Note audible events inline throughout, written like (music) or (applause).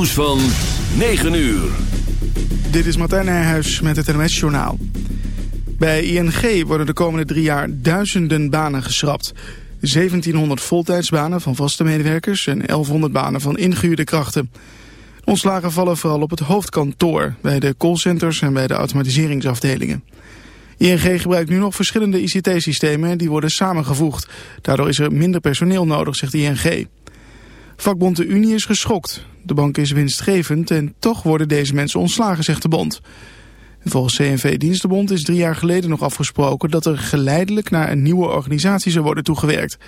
nieuws van 9 uur. Dit is Martijn Nijhuis met het NMS Journaal. Bij ING worden de komende drie jaar duizenden banen geschrapt. 1700 voltijdsbanen van vaste medewerkers en 1100 banen van ingehuurde krachten. ontslagen vallen vooral op het hoofdkantoor, bij de callcenters en bij de automatiseringsafdelingen. ING gebruikt nu nog verschillende ICT-systemen die worden samengevoegd. Daardoor is er minder personeel nodig, zegt ING. Vakbond de Unie is geschokt. De bank is winstgevend en toch worden deze mensen ontslagen, zegt de bond. Volgens CNV Dienstenbond is drie jaar geleden nog afgesproken dat er geleidelijk naar een nieuwe organisatie zou worden toegewerkt.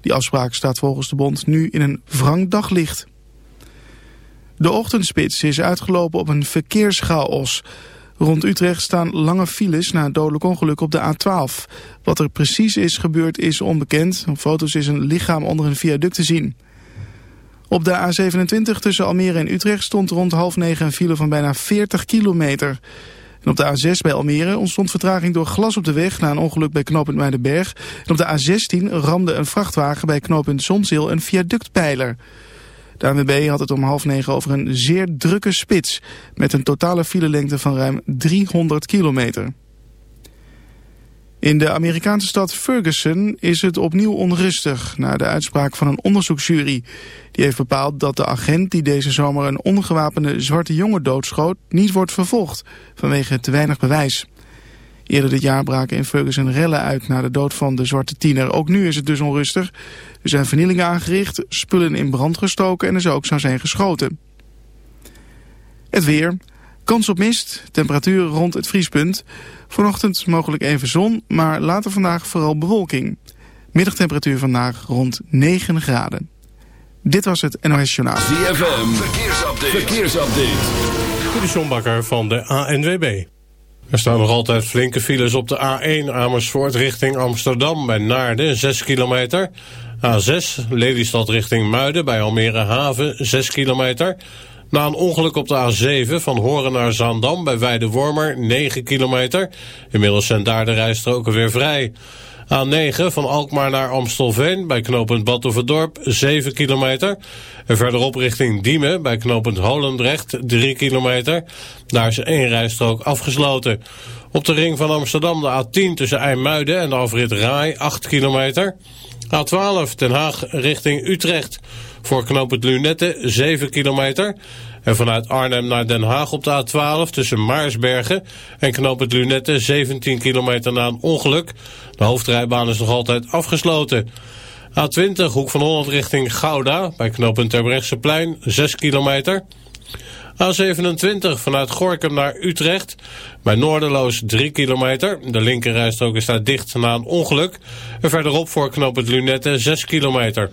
Die afspraak staat volgens de bond nu in een wrang daglicht. De ochtendspits is uitgelopen op een verkeerschaos. Rond Utrecht staan lange files na een dodelijk ongeluk op de A12. Wat er precies is gebeurd is onbekend. Op foto's is een lichaam onder een viaduct te zien. Op de A27 tussen Almere en Utrecht stond rond half negen een file van bijna 40 kilometer. En op de A6 bij Almere ontstond vertraging door glas op de weg na een ongeluk bij knooppunt Muidenberg. En op de A16 ramde een vrachtwagen bij knooppunt Zonzeel een viaductpijler. De ANWB had het om half negen over een zeer drukke spits met een totale filelengte van ruim 300 kilometer. In de Amerikaanse stad Ferguson is het opnieuw onrustig na de uitspraak van een onderzoeksjury. Die heeft bepaald dat de agent die deze zomer een ongewapende zwarte jongen doodschoot niet wordt vervolgd vanwege te weinig bewijs. Eerder dit jaar braken in Ferguson rellen uit na de dood van de zwarte tiener. Ook nu is het dus onrustig. Er zijn vernielingen aangericht, spullen in brand gestoken en er zou ook zou zijn geschoten. Het weer. Kans op mist, temperatuur rond het vriespunt. Vanochtend mogelijk even zon, maar later vandaag vooral bewolking. Middagtemperatuur vandaag rond 9 graden. Dit was het NOS Journaal. ZFM, verkeersupdate. verkeersupdate. De van de ANWB. Er staan nog altijd flinke files op de A1 Amersfoort richting Amsterdam bij Naarden, 6 kilometer. A6 Lelystad richting Muiden bij Almere Haven, 6 kilometer. Na een ongeluk op de A7 van Horen naar Zaandam bij Weidewormer 9 kilometer. Inmiddels zijn daar de rijstroken weer vrij. A9 van Alkmaar naar Amstelveen bij knooppunt Badhoevedorp 7 kilometer. En verderop richting Diemen bij knooppunt Holendrecht 3 kilometer. Daar is één rijstrook afgesloten. Op de ring van Amsterdam de A10 tussen IJmuiden en de afrit Rai 8 kilometer. A12 Den Haag richting Utrecht. Voor knooppunt Lunette 7 kilometer. En vanuit Arnhem naar Den Haag op de A12 tussen Maarsbergen en knooppunt Lunette 17 kilometer na een ongeluk. De hoofdrijbaan is nog altijd afgesloten. A20 Hoek van Holland richting Gouda bij knooppunt Terbrechtseplein 6 kilometer. A27 vanuit Gorkum naar Utrecht. Bij Noorderloos 3 kilometer. De linkerrijstrook is daar dicht na een ongeluk. En verderop voor knooppunt Lunette 6 kilometer.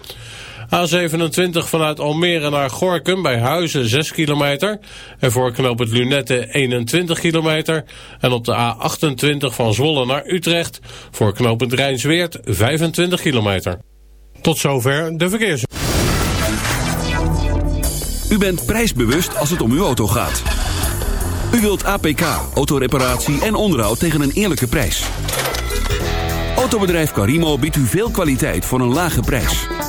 A27 vanuit Almere naar Gorkum bij Huizen 6 kilometer. En voor knooppunt Lunette 21 kilometer. En op de A28 van Zwolle naar Utrecht voor knooppunt Rijnsweert 25 kilometer. Tot zover de verkeers. U bent prijsbewust als het om uw auto gaat. U wilt APK, autoreparatie en onderhoud tegen een eerlijke prijs. Autobedrijf Carimo biedt u veel kwaliteit voor een lage prijs.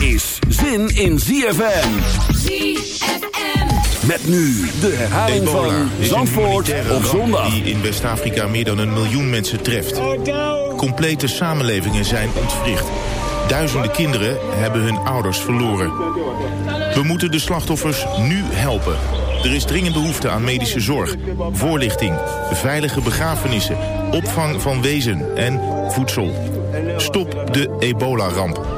is zin in ZFM. ZFM. Met nu de herhaling Ebola van Zandvoort op zondag. die in West-Afrika meer dan een miljoen mensen treft. Complete samenlevingen zijn ontwricht. Duizenden kinderen hebben hun ouders verloren. We moeten de slachtoffers nu helpen. Er is dringend behoefte aan medische zorg, voorlichting, veilige begrafenissen, opvang van wezen en voedsel. Stop de ebola-ramp.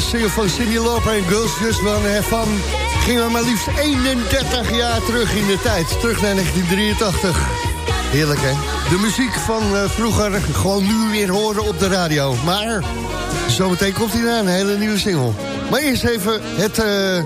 Single van Cindy Lauper en Girls Just Wanna Have gingen we maar liefst 31 jaar terug in de tijd. Terug naar 1983. Heerlijk, hè? De muziek van uh, vroeger gewoon nu weer horen op de radio. Maar zometeen komt hij naar een hele nieuwe single. Maar eerst even het... Uh...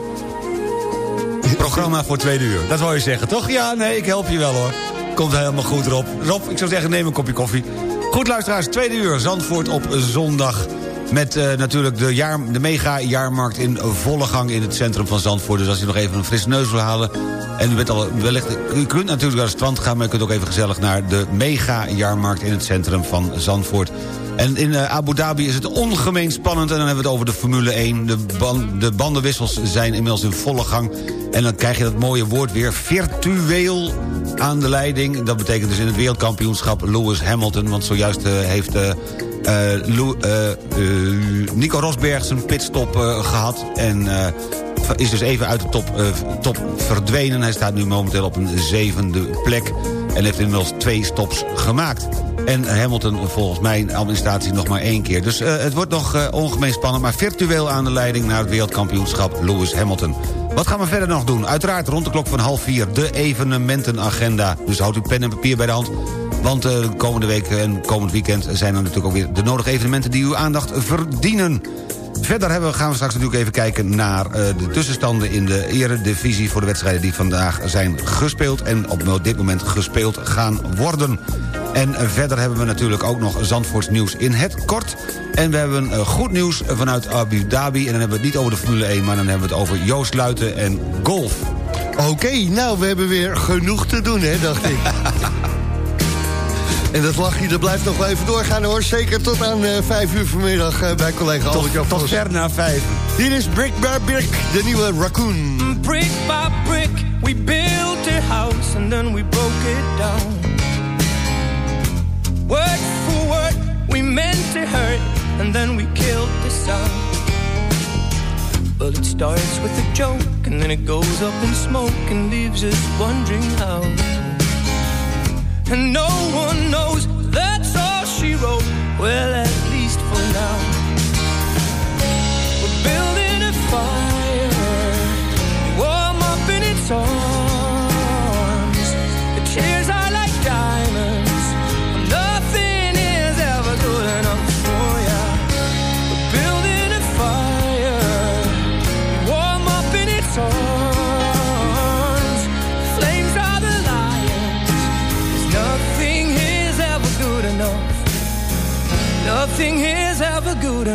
Programma voor tweede uur. Dat wil je zeggen, toch? Ja, nee, ik help je wel, hoor. Komt helemaal goed, Rob. Rob, ik zou zeggen, neem een kopje koffie. Goed, luisteraars, tweede uur. Zandvoort op zondag. Met uh, natuurlijk de, jaar, de mega-jaarmarkt in volle gang in het centrum van Zandvoort. Dus als je nog even een frisse neus wil halen... en u, bent al, wellicht, u kunt natuurlijk naar het strand gaan... maar u kunt ook even gezellig naar de mega-jaarmarkt in het centrum van Zandvoort. En in uh, Abu Dhabi is het ongemeen spannend. En dan hebben we het over de Formule 1. De, de bandenwissels zijn inmiddels in volle gang. En dan krijg je dat mooie woord weer virtueel aan de leiding. Dat betekent dus in het wereldkampioenschap Lewis Hamilton. Want zojuist uh, heeft Lou, Nico Rosberg zijn pitstop gehad. En is dus even uit de top, top verdwenen. Hij staat nu momenteel op een zevende plek. En heeft inmiddels twee stops gemaakt. En Hamilton volgens mijn administratie nog maar één keer. Dus het wordt nog uh, ongemeen spannend... maar virtueel aan de leiding naar het wereldkampioenschap Lewis Hamilton. Wat gaan we verder nog doen? Uiteraard rond de klok van half vier de evenementenagenda. Dus houdt uw pen en papier bij de hand... Want uh, komende week en komend weekend zijn er natuurlijk ook weer de nodige evenementen die uw aandacht verdienen. Verder hebben, gaan we straks natuurlijk even kijken naar uh, de tussenstanden in de eredivisie... voor de wedstrijden die vandaag zijn gespeeld en op dit moment gespeeld gaan worden. En verder hebben we natuurlijk ook nog Zandvoorts nieuws in het kort. En we hebben uh, goed nieuws vanuit Abu Dhabi. En dan hebben we het niet over de Formule 1, maar dan hebben we het over Joost Luiten en golf. Oké, okay, nou, we hebben weer genoeg te doen, hè, dacht ik. (laughs) En dat lachje, dat blijft nog wel even doorgaan hoor. Zeker tot aan uh, 5 uur vanmiddag uh, bij collega Albert Jan Tot ver na 5. Hier is Brick by Brick, de nieuwe Raccoon. Brick by brick, we built a house and then we broke it down. Word for word, we meant to hurt and then we killed the sound. Well, it starts with a joke and then it goes up in smoke and leaves us wondering how. And no one knows that's all she wrote. Well, at least for now,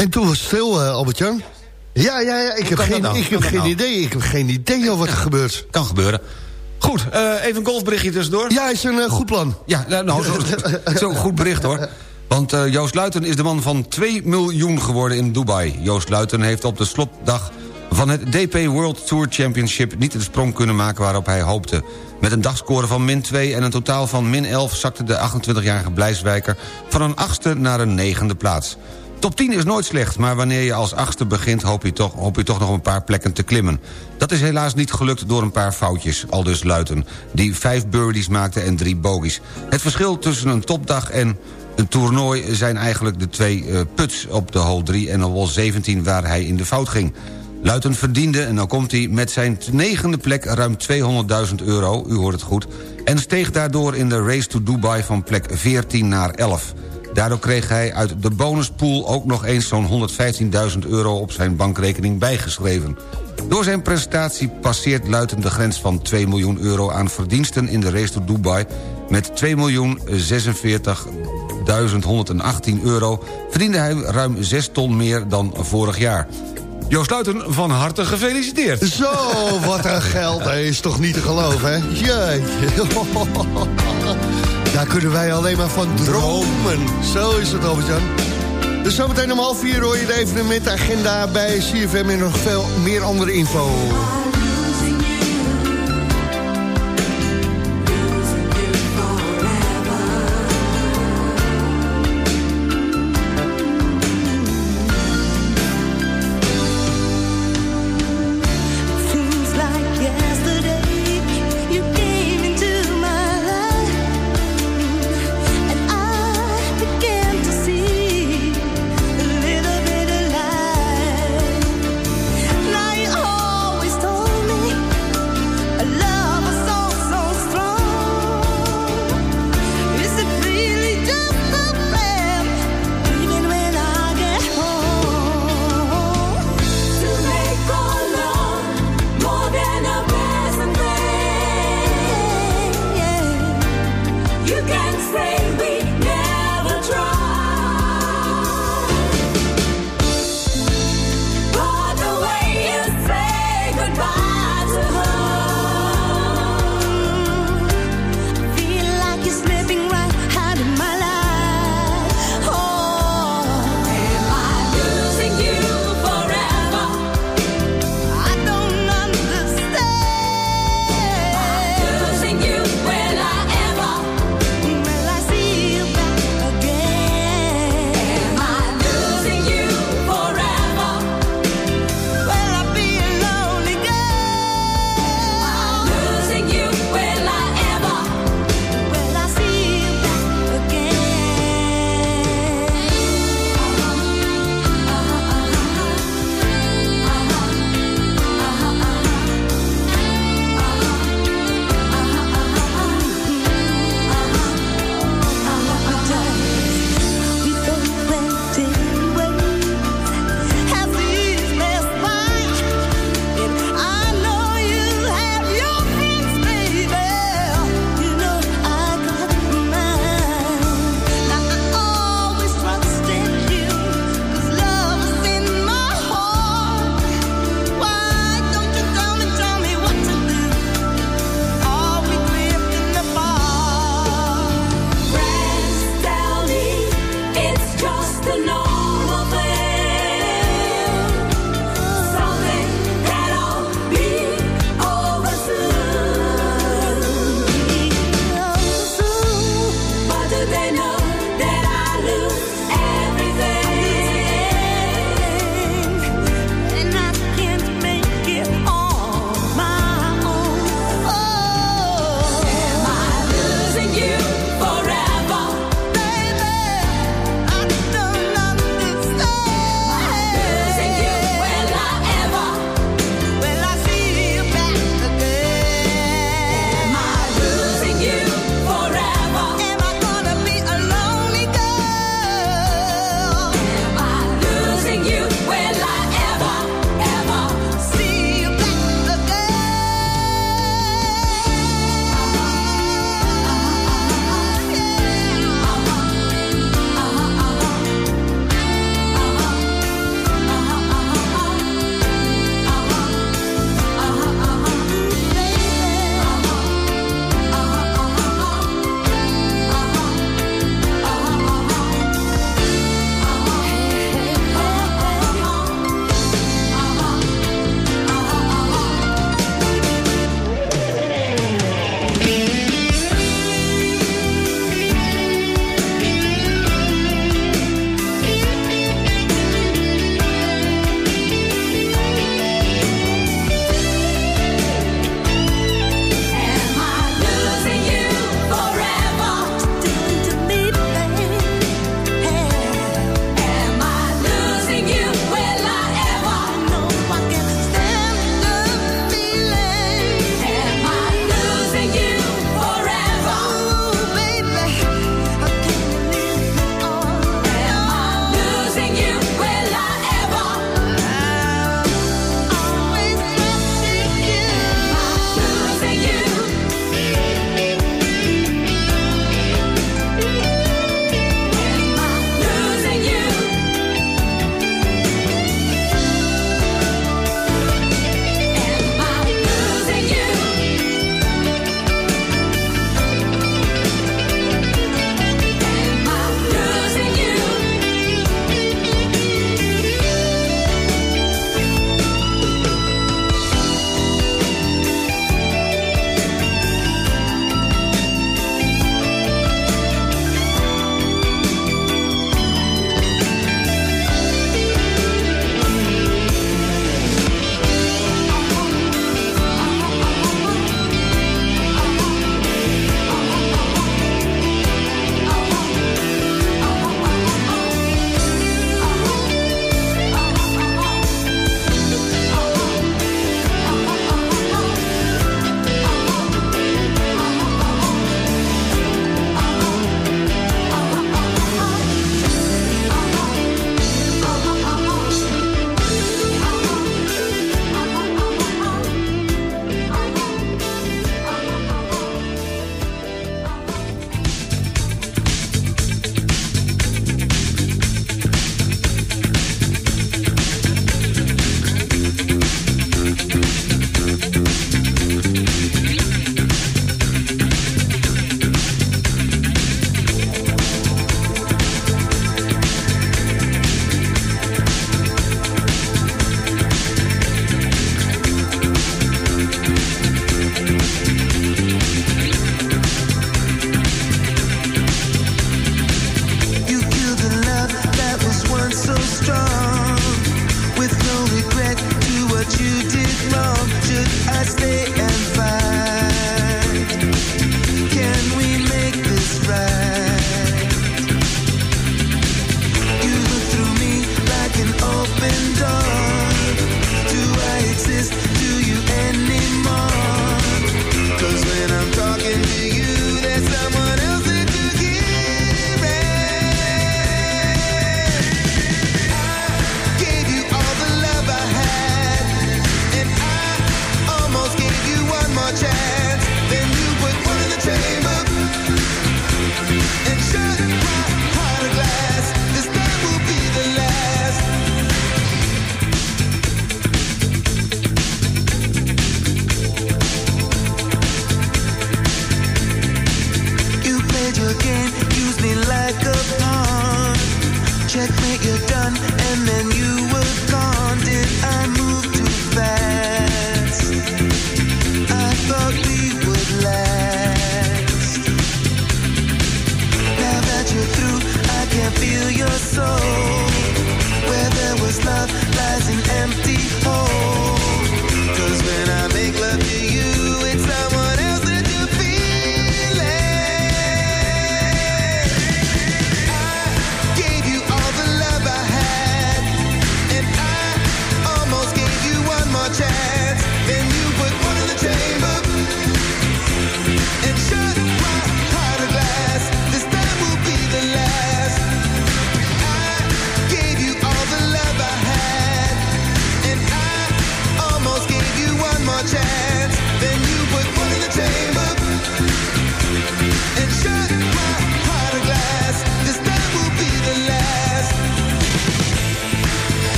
En toen was het stil, eh, Albert-Jan. Ja, ja, ja, ik heb, geen, nou? ik heb geen nou? idee. Ik heb geen idee over wat er gebeurt. Kan gebeuren. Goed, eh, even een golfberichtje tussendoor. Ja, is een eh, goed plan. Ja, nou, nou, zo, (laughs) zo goed bericht hoor. Want Joost Luiten is de man van 2 miljoen geworden in Dubai. Joost Luiten heeft op de slotdag van het DP World Tour Championship... niet de sprong kunnen maken waarop hij hoopte. Met een dagscore van min 2 en een totaal van min 11... zakte de 28-jarige Blijswijker van een achtste naar een negende plaats. Top 10 is nooit slecht, maar wanneer je als achtste begint... hoop je, toch, hoop je toch nog een paar plekken te klimmen. Dat is helaas niet gelukt door een paar foutjes, al dus Luiten... die vijf birdies maakte en drie bogies. Het verschil tussen een topdag en een toernooi zijn eigenlijk de twee eh, puts op de hole 3... en op hole 17 waar hij in de fout ging. Luiten verdiende, en dan komt hij, met zijn negende plek ruim 200.000 euro, u hoort het goed... en steeg daardoor in de race to Dubai van plek 14 naar 11. Daardoor kreeg hij uit de bonuspool ook nog eens zo'n 115.000 euro op zijn bankrekening bijgeschreven. Door zijn prestatie passeert Luiten de grens van 2 miljoen euro aan verdiensten in de race to Dubai... met 2 miljoen 46.118 euro verdiende hij ruim 6 ton meer dan vorig jaar. Joost Luiten, van harte gefeliciteerd. Zo, wat een geld. Dat is toch niet te geloven, hè? Jeetje. Daar kunnen wij alleen maar van dromen. Zo is het, Albert-Jan. Dus zometeen om half vier hoor je de evenementagenda bij CFM... en nog veel meer andere info.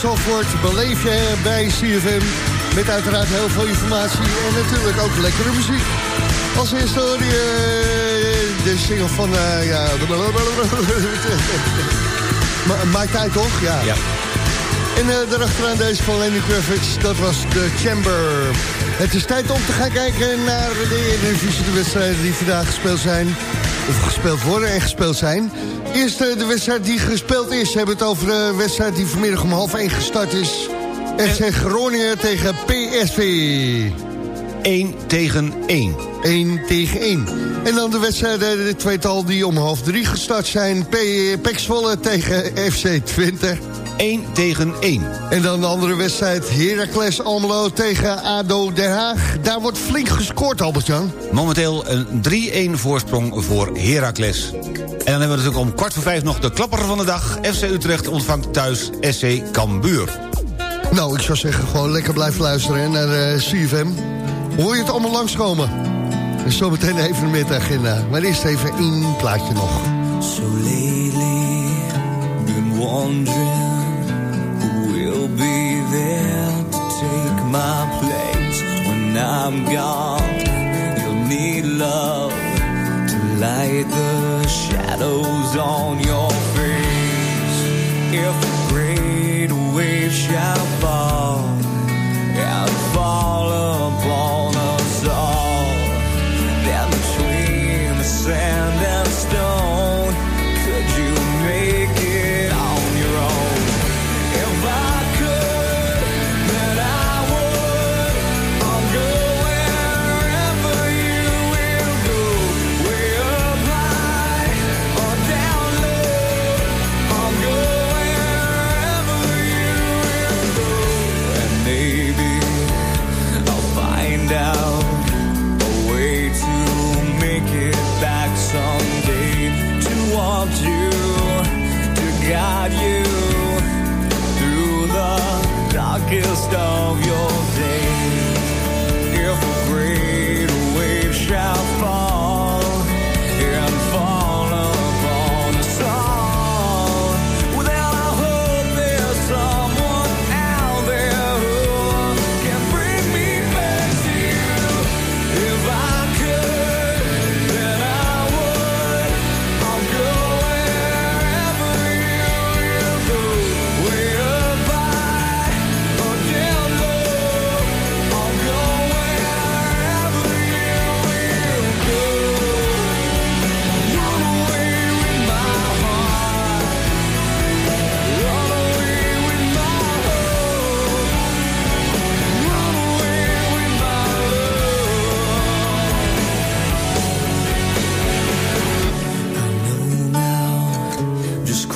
Zandvoort beleef je bij CFM. Met uiteraard heel veel informatie en natuurlijk ook lekkere muziek. Als eerste hoor je eh, de single van... eh ja, (laughs) Ma- Mike Tijd, toch? Ja. Ja. En uh, daarachteraan deze van Lenny Kravitz, dat was de Chamber. Het is tijd om te gaan kijken naar de Eredivisie, de wedstrijden die vandaag gespeeld zijn. Of gespeeld worden en gespeeld zijn. Eerst uh, de wedstrijd die gespeeld is. We hebben het over de wedstrijd die vanmiddag om half 1 gestart is. FC Groningen tegen PSV. 1 tegen 1. 1 tegen 1. En dan de wedstrijden, de tweetal die om half 3 gestart zijn. Pek Zwolle tegen FC Twente. 1 tegen 1. En dan de andere wedstrijd, Heracles Almelo tegen ADO Den Haag. Daar wordt flink gescoord, Albert-Jan. Momenteel een 3-1 voorsprong voor Heracles. En dan hebben we natuurlijk om kwart voor vijf nog de klapper van de dag. FC Utrecht ontvangt thuis SC Cambuur. Nou, ik zou zeggen, gewoon lekker blijven luisteren hè, naar uh, CFM. Hoor je het allemaal langskomen? En zometeen de evenementagenda. Maar eerst even één plaatje nog. So lately, been will be there to take my place when I'm gone. You'll need love to light the shadows on your face. If a great wave shall fall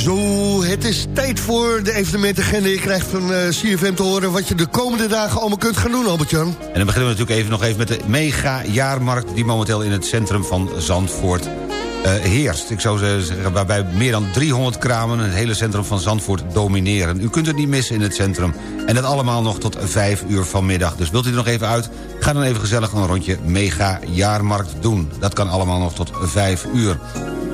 Zo, het is tijd voor de evenementagenda. Je krijgt van eh, CFM te horen wat je de komende dagen allemaal kunt gaan doen, Albert-Jan. En dan beginnen we natuurlijk even nog even met de mega-jaarmarkt... die momenteel in het centrum van Zandvoort eh, heerst. Ik zou zeggen, waarbij meer dan 300 kramen... het hele centrum van Zandvoort domineren. U kunt het niet missen in het centrum. En dat allemaal nog tot 5 uur vanmiddag. Dus wilt u er nog even uit? Ga dan even gezellig een rondje mega-jaarmarkt doen. Dat kan allemaal nog tot 5 uur.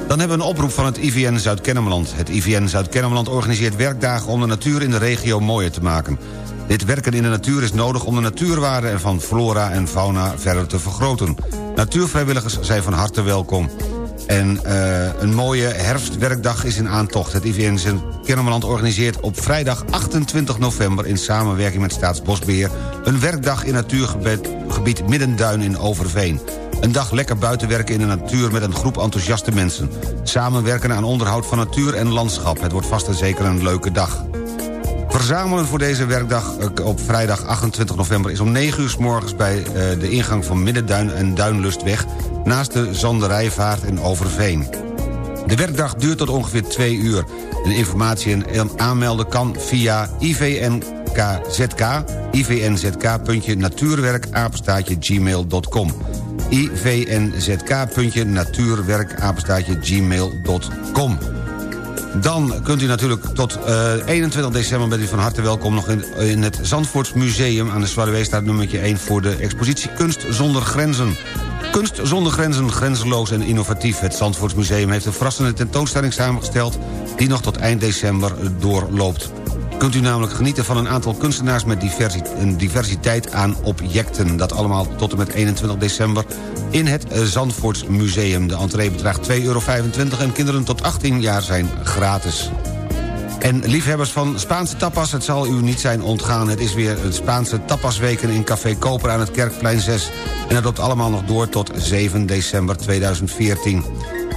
Dan hebben we een oproep van het IVN Zuid-Kennemerland. Het IVN Zuid-Kennemerland organiseert werkdagen om de natuur in de regio mooier te maken. Dit werken in de natuur is nodig om de natuurwaarde van flora en fauna verder te vergroten. Natuurvrijwilligers zijn van harte welkom. En eh, een mooie herfstwerkdag is in aantocht. Het IVN Zuid-Kennemerland organiseert op vrijdag 28 november... in samenwerking met Staatsbosbeheer... een werkdag in natuurgebied gebied Middenduin in Overveen. Een dag lekker buiten werken in de natuur met een groep enthousiaste mensen. Samenwerken aan onderhoud van natuur en landschap. Het wordt vast en zeker een leuke dag. Verzamelen voor deze werkdag eh, op vrijdag 28 november... is om 9 uur s morgens bij eh, de ingang van Middenduin en Duinlustweg... naast de Zanderijvaart in Overveen. De werkdag duurt tot ongeveer 2 uur. En informatie en aanmelden kan via IVNKZK... gmail.com ivnzk. natuurwerk, apenstaatje, gmail.com dan kunt u natuurlijk tot eh, 21 december bent u van harte welkom... nog in, in het Zandvoorts Museum aan de Zwaluweestraat nummertje 1... voor de expositie Kunst zonder grenzen. Kunst zonder grenzen, grenzeloos en innovatief. Het Zandvoorts Museum heeft een verrassende tentoonstelling samengesteld... die nog tot eind december doorloopt. Kunt u namelijk genieten van een aantal kunstenaars... met een diversiteit aan objecten. Dat allemaal tot en met 21 december in het eh, Zandvoorts Museum. De entree bedraagt 2,25 euro en kinderen tot 18 jaar zijn gratis. En liefhebbers van Spaanse tapas, het zal u niet zijn ontgaan. Het is weer het Spaanse tapasweken in Café Koper aan het Kerkplein 6. En dat loopt allemaal nog door tot 7 december 2014.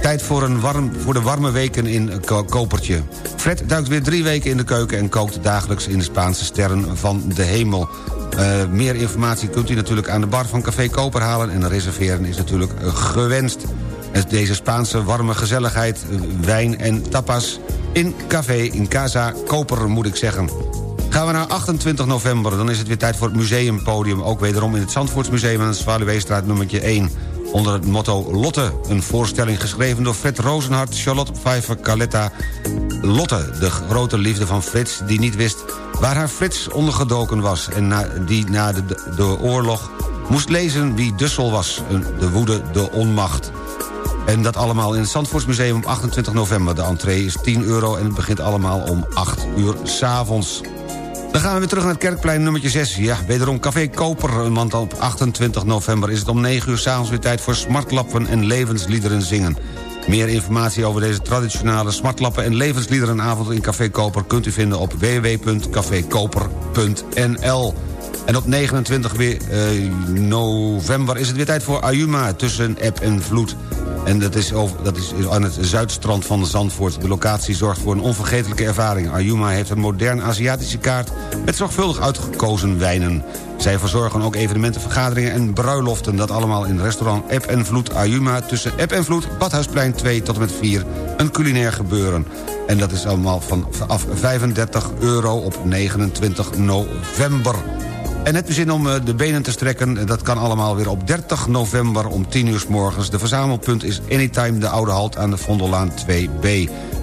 Tijd voor, een warm, voor de warme weken in Ko- Kopertje. Fred duikt weer drie weken in de keuken... en kookt dagelijks in de Spaanse sterren van de hemel. Eh, meer informatie kunt u natuurlijk aan de bar van Café Koper halen... en reserveren is natuurlijk eh, gewenst. En Deze Spaanse warme gezelligheid, eh, wijn en tapas... in Café, in Casa Koper moet ik zeggen. Gaan we naar 28 november, dan is het weer tijd voor het museumpodium. Ook wederom in het Zandvoortsmuseum aan de Zwaluweestraat nummertje 1. Onder het motto Lotte, een voorstelling geschreven door Fred Rozenhart... Charlotte Pfeiffer Caletta Lotte, de grote liefde van Frits... die niet wist waar haar Frits ondergedoken was... en die na de, oorlog moest lezen wie Dussel was. De woede, de onmacht. En dat allemaal in het Zandvoortsmuseum op 28 november. De entree is 10 euro en het begint allemaal om 8 uur s'avonds. Dan gaan we weer terug naar het kerkplein nummertje 6. Ja, wederom Café Koper, want op 28 november is het om 9 uur s'avonds weer tijd voor smartlappen en levensliederen zingen. Meer informatie over deze traditionele smartlappen en levensliederenavond in Café Koper kunt u vinden op www.cafekoper.nl. En op 29 weer, eh, november is het weer tijd voor Ayuma tussen app en vloed. En dat is, over, dat is aan het zuidstrand van Zandvoort. De locatie zorgt voor een onvergetelijke ervaring. Ayuma heeft een modern Aziatische kaart... met zorgvuldig uitgekozen wijnen. Zij verzorgen ook evenementen, vergaderingen en bruiloften. Dat allemaal in restaurant App en Vloed Ayuma... tussen App en Vloed, Badhuisplein 2 tot en met 4. Een culinair gebeuren. En dat is allemaal vanaf 35 euro op 29 november. En heb je zin om eh, de benen te strekken? Dat kan allemaal weer op 30 november om 10 uur s morgens. De verzamelpunt is Anytime de Oude Halt aan de Vondellaan 2B.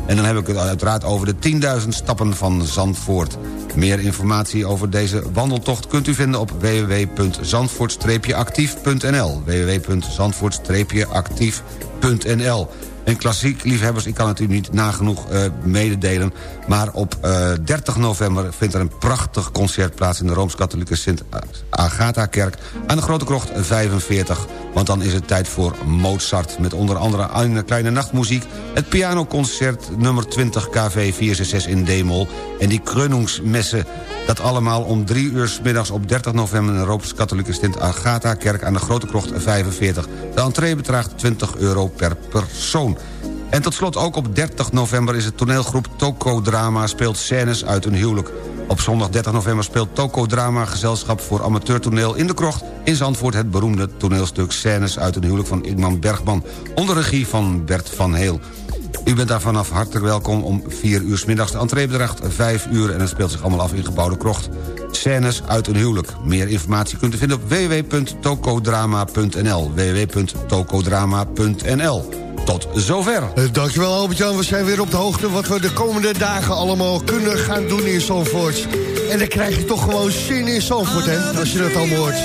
En dan heb ik het uiteraard over de 10.000 stappen van Zandvoort. Meer informatie over deze wandeltocht kunt u vinden op www.zandvoort-actief.nl www.zandvoort-actief.nl en klassiek liefhebbers, ik kan het u niet nagenoeg uh, mededelen... maar op uh, 30 november vindt er een prachtig concert plaats... in de Rooms-Katholieke Sint-Agatha-kerk aan de Grote Krocht 45. Want dan is het tijd voor Mozart... met onder andere een kleine nachtmuziek... het pianoconcert nummer 20 KV 466 in D-mol... en die Krönungsmesse dat allemaal om drie uur middags op 30 november... in de Rooms-Katholieke Sint Agatha-kerk aan de Grote Krocht 45. De entree bedraagt 20 euro per persoon. En tot slot ook op 30 november is het toneelgroep Toko Drama... speelt scènes uit een huwelijk. Op zondag 30 november speelt Toko Drama Gezelschap voor Amateurtoneel in de Krocht... in Zandvoort het beroemde toneelstuk Scènes uit een huwelijk van Igman Bergman... onder regie van Bert van Heel. U bent daar vanaf hartelijk welkom om 4 uur s middags. De entree bedraagt 5 uur en het speelt zich allemaal af in gebouwde krocht. Scènes uit een huwelijk. Meer informatie kunt u vinden op www.tokodrama.nl www.tokodrama.nl Tot zover. Uh, dankjewel Albert-Jan. We zijn weer op de hoogte wat we de komende dagen allemaal kunnen gaan doen in Zandvoort. En dan krijg je toch gewoon zin in Zandvoort, hè, als je dat allemaal hoort.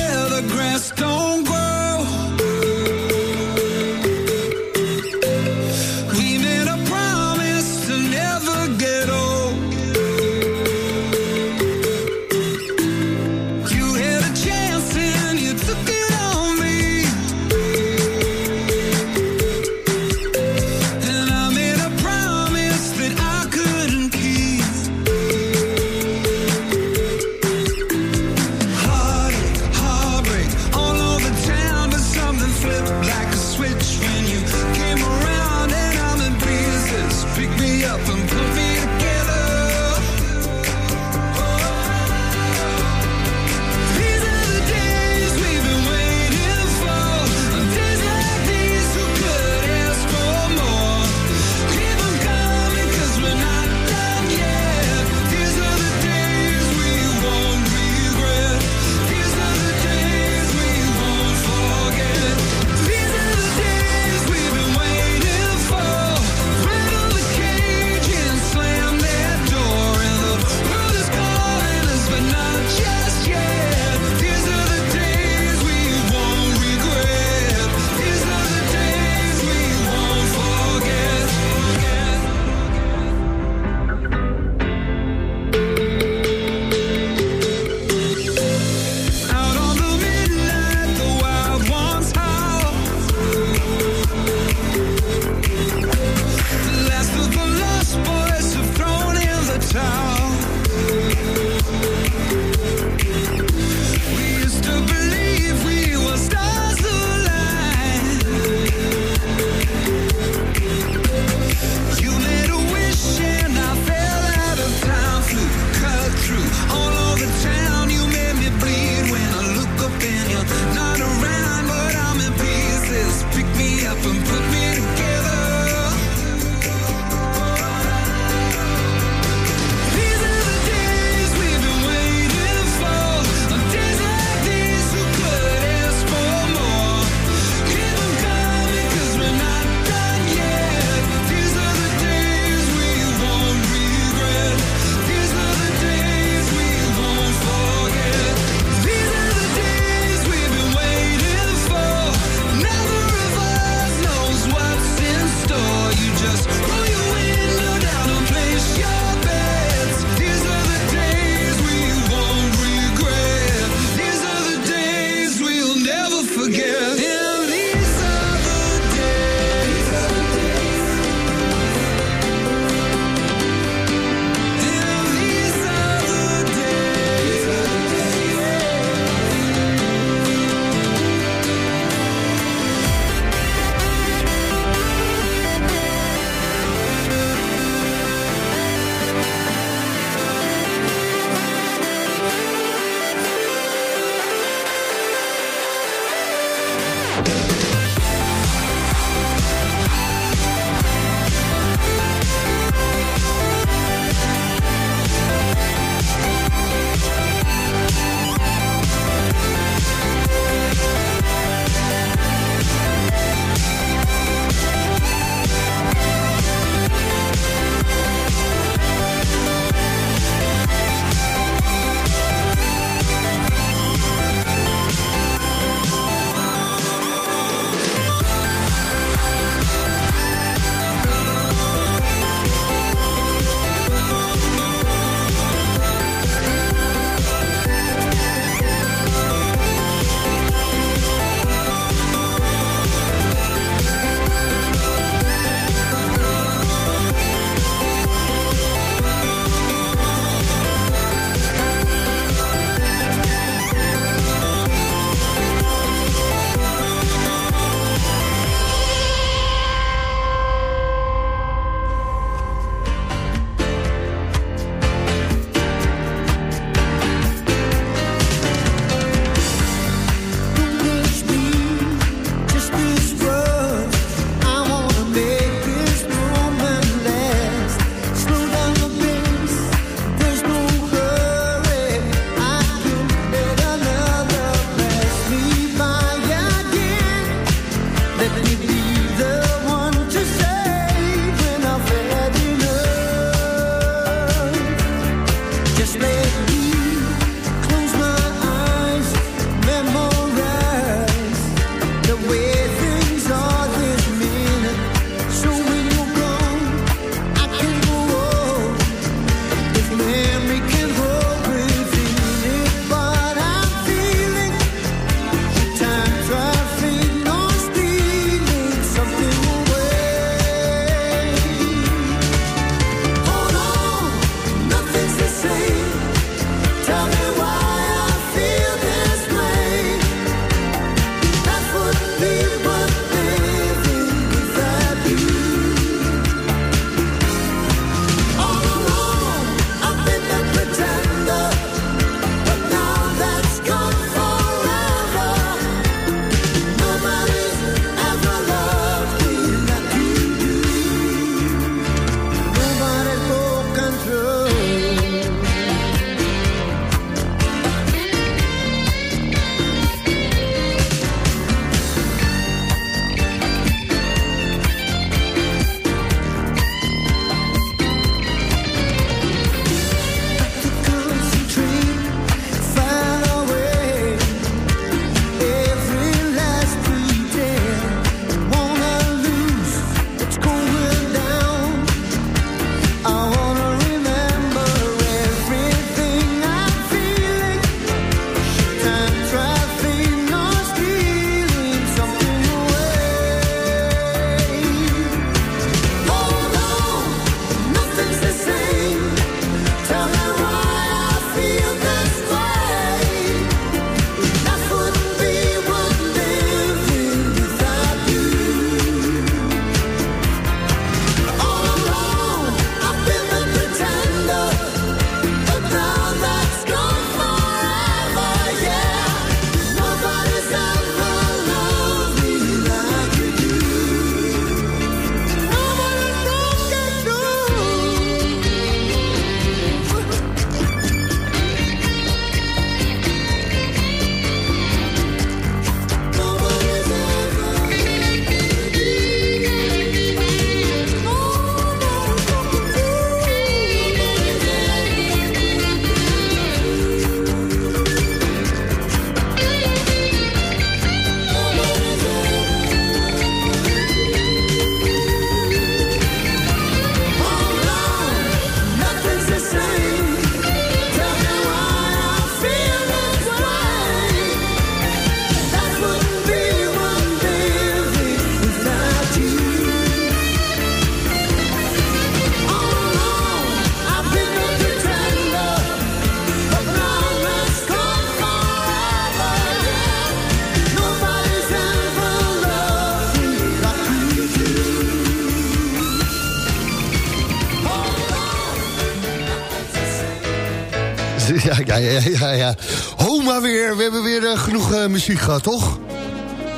Muziek gehad, toch?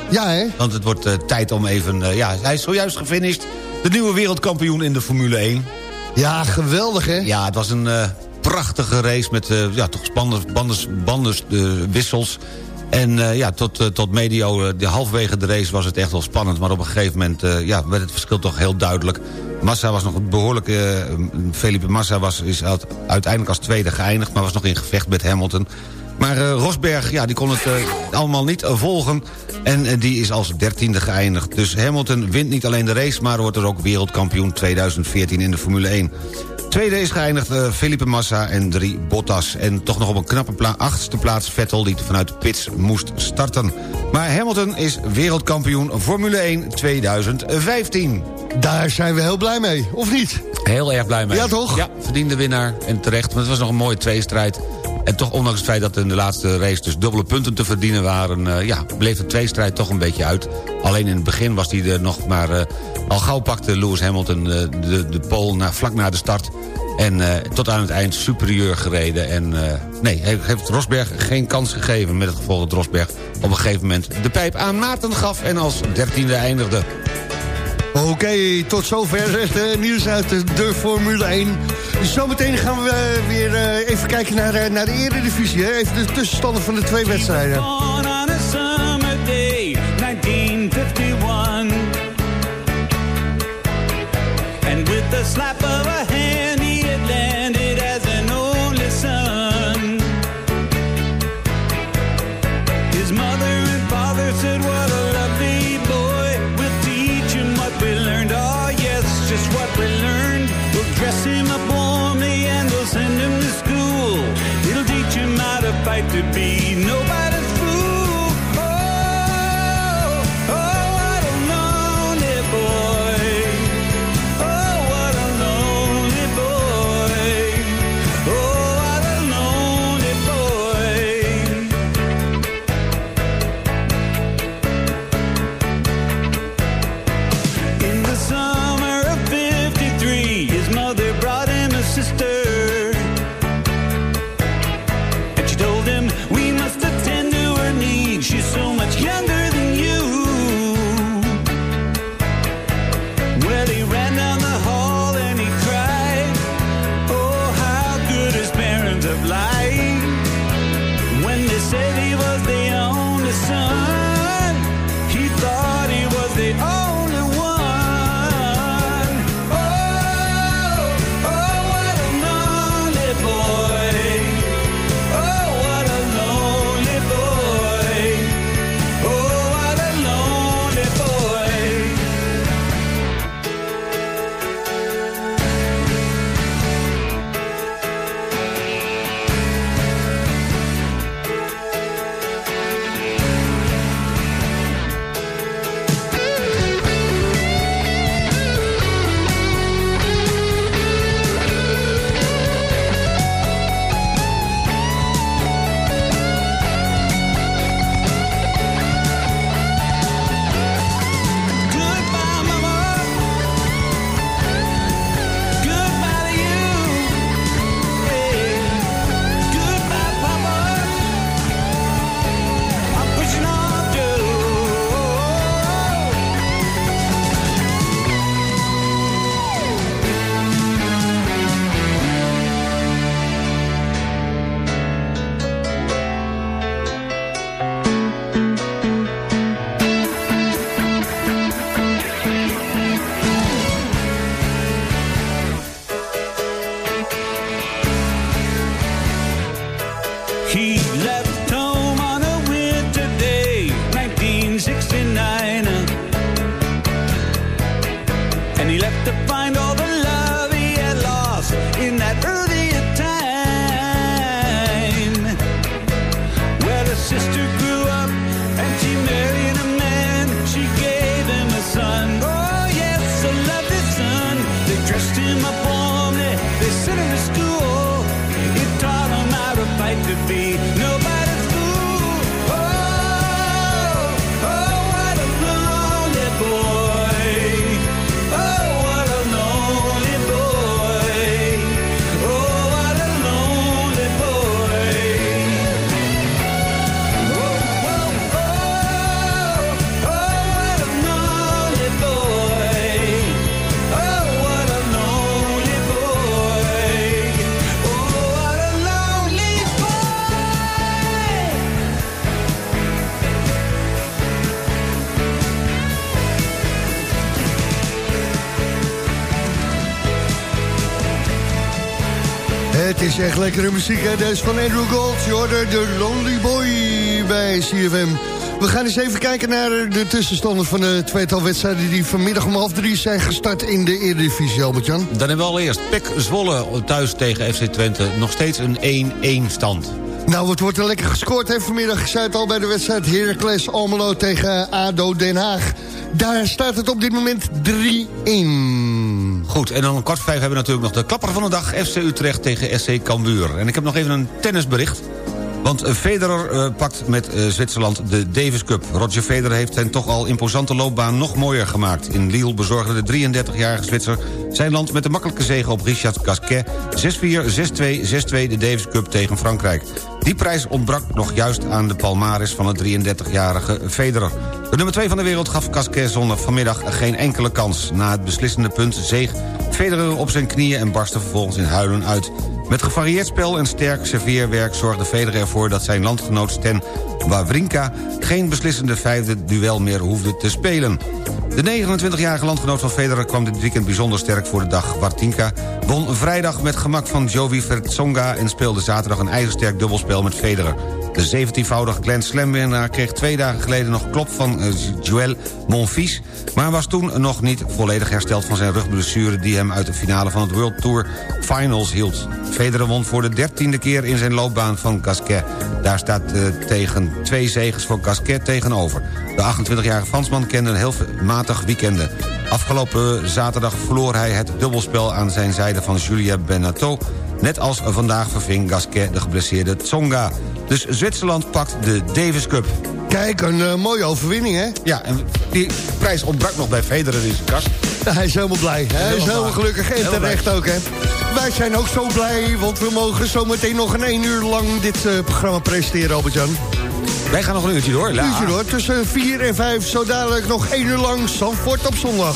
Ja, hè? Want het wordt uh, tijd om even... ja, hij is zojuist gefinished. De nieuwe wereldkampioen in de Formule 1. Ja, geweldig, hè? Ja, het was een prachtige race met ja, toch spannende bandes, wissels. En ja, tot, tot medio, de halfwege de race was het echt wel spannend. Maar op een gegeven moment ja, werd het verschil toch heel duidelijk. Massa was nog een behoorlijke... Felipe Massa was, is uiteindelijk als tweede geëindigd... maar was nog in gevecht met Hamilton. Maar uh, Rosberg, ja, die kon het uh, allemaal niet uh, volgen. En die is als dertiende geëindigd. Dus Hamilton wint niet alleen de race... maar wordt er ook wereldkampioen 2014 in de Formule 1. Tweede is geëindigd Felipe Massa en drie Bottas. En toch nog op een knappe pla achtste plaats Vettel... die vanuit de pits moest starten. Maar Hamilton is wereldkampioen Formule 1 2015. Daar zijn we heel blij mee, of niet? Heel erg blij mee. Ja, toch? Ja, verdiende winnaar en terecht. Maar het was nog een mooie tweestrijd. En toch, ondanks het feit dat in de laatste race dus dubbele punten te verdienen waren... Uh, ja, bleef de tweestrijd toch een beetje uit. Alleen in het begin was hij er nog maar... Uh, al gauw pakte Lewis Hamilton uh, de, de pole na, vlak na de start... En tot aan het eind superieur gereden. En uh, nee, heeft Rosberg geen kans gegeven. Met het gevolg dat Rosberg op een gegeven moment de pijp aan Maarten gaf... en als dertiende eindigde. Oké, tot zover het uh, nieuws uit de, Formule 1. Zometeen gaan we uh, weer uh, even kijken naar, naar de eredivisie. Hè? Even de tussenstanden van de twee wedstrijden. On a summer day, 1951 And with the slap of echt lekkere muziek, hè? Deze van Andrew Gold. Je hoorde de Lonely Boy bij CFM. We gaan eens even kijken naar de tussenstanden van de tweetal wedstrijden... die vanmiddag om half drie zijn gestart in de Eredivisie, Albert-Jan. Dan hebben we allereerst Pek Zwolle thuis tegen FC Twente. Nog steeds een 1-1 stand. Nou, het wordt er lekker gescoord hè, vanmiddag. Ik zei het al bij de wedstrijd Heracles Almelo tegen ADO Den Haag. Daar staat het op dit moment 3-1. Goed, en dan kwart vijf hebben we natuurlijk nog de klapper van de dag... FC Utrecht tegen SC Cambuur. En ik heb nog even een tennisbericht. Want eh, Federer uh, pakt met uh, Zwitserland de Davis Cup. Roger Federer heeft zijn toch al imposante loopbaan nog mooier gemaakt. In Lille bezorgde de 33-jarige Zwitser zijn land met de makkelijke zege op Richard Gasquet... 6-4, 6-2, 6-2 de Davis Cup tegen Frankrijk. Die prijs ontbrak nog juist aan de palmaris van de 33-jarige Federer. De nummer 2 van de wereld gaf Gasquet zondag vanmiddag geen enkele kans. Na het beslissende punt zeeg Federer op zijn knieën en barstte vervolgens in huilen uit. Met gevarieerd spel en sterk serveerwerk zorgde Federer ervoor... dat zijn landgenoot Sten Wawrinka geen beslissende vijfde duel meer hoefde te spelen. De 29-jarige landgenoot van Federer kwam dit weekend bijzonder sterk voor de dag. Wartinka won vrijdag met gemak van Jovi Vertsonga... en speelde zaterdag een ijzersterk dubbelspel met Federer. De 17-voudige Glenn Slam kreeg twee dagen geleden nog klop van uh, Joël Monfils... maar was toen nog niet volledig hersteld van zijn rugblessure... die hem uit de finale van het World Tour Finals hield. Federer won voor de dertiende keer in zijn loopbaan van Gasquet. Daar staat uh, tegen twee zegens voor Gasquet tegenover. De 28-jarige Fransman kende een heel matig weekende. Afgelopen zaterdag verloor hij het dubbelspel aan zijn zijde van Julia Benato... Net als vandaag verving Gasquet de geblesseerde Tsonga. Dus Zwitserland pakt de Davis Cup. Kijk, een uh, mooie overwinning, hè? Ja, en die prijs ontbrak nog bij Federer in zijn kast. Hij is helemaal blij. Hij helemaal is helemaal gelukkig en terecht ook, hè? Wij zijn ook zo blij, want we mogen zometeen nog een één uur lang dit uh, programma presenteren, Albert-Jan. Wij gaan nog een uurtje door. Een uurtje door, tussen 4 en 5, zo dadelijk nog één uur lang Zandvoort op zondag.